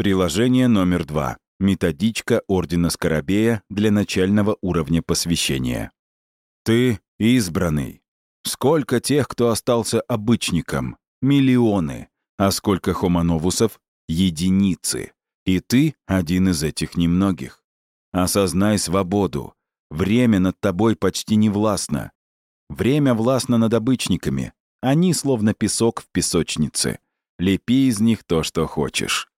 Приложение номер два. Методичка Ордена Скоробея для начального уровня посвящения. Ты избранный. Сколько тех, кто остался обычником? Миллионы. А сколько хомоновусов? Единицы. И ты один из этих немногих. Осознай свободу. Время над тобой почти не властно. Время властно над обычниками. Они словно песок в песочнице. Лепи из них то, что хочешь.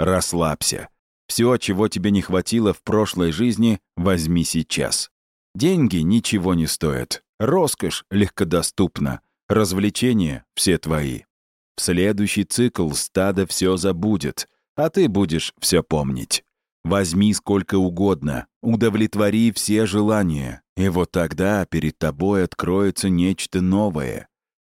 Расслабься. Все, чего тебе не хватило в прошлой жизни, возьми сейчас. Деньги ничего не стоят. Роскошь легкодоступна. Развлечения все твои. В следующий цикл стадо все забудет, а ты будешь все помнить. Возьми сколько угодно, удовлетвори все желания, и вот тогда перед тобой откроется нечто новое.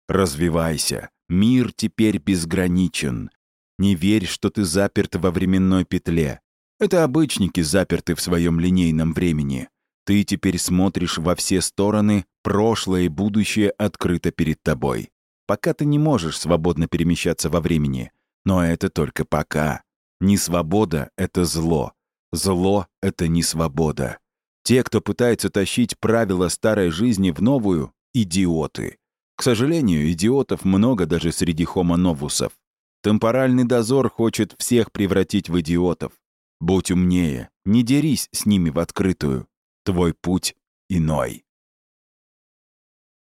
Развивайся, мир теперь безграничен. Не верь, что ты заперт во временной петле. Это обычники заперты в своем линейном времени. Ты теперь смотришь во все стороны, прошлое и будущее открыто перед тобой. Пока ты не можешь свободно перемещаться во времени. Но это только пока. Не свобода — это зло. Зло — это не свобода. Те, кто пытается тащить правила старой жизни в новую — идиоты. К сожалению, идиотов много даже среди хомоновусов. Темпоральный дозор хочет всех превратить в идиотов. Будь умнее, не дерись с ними в открытую. Твой путь иной.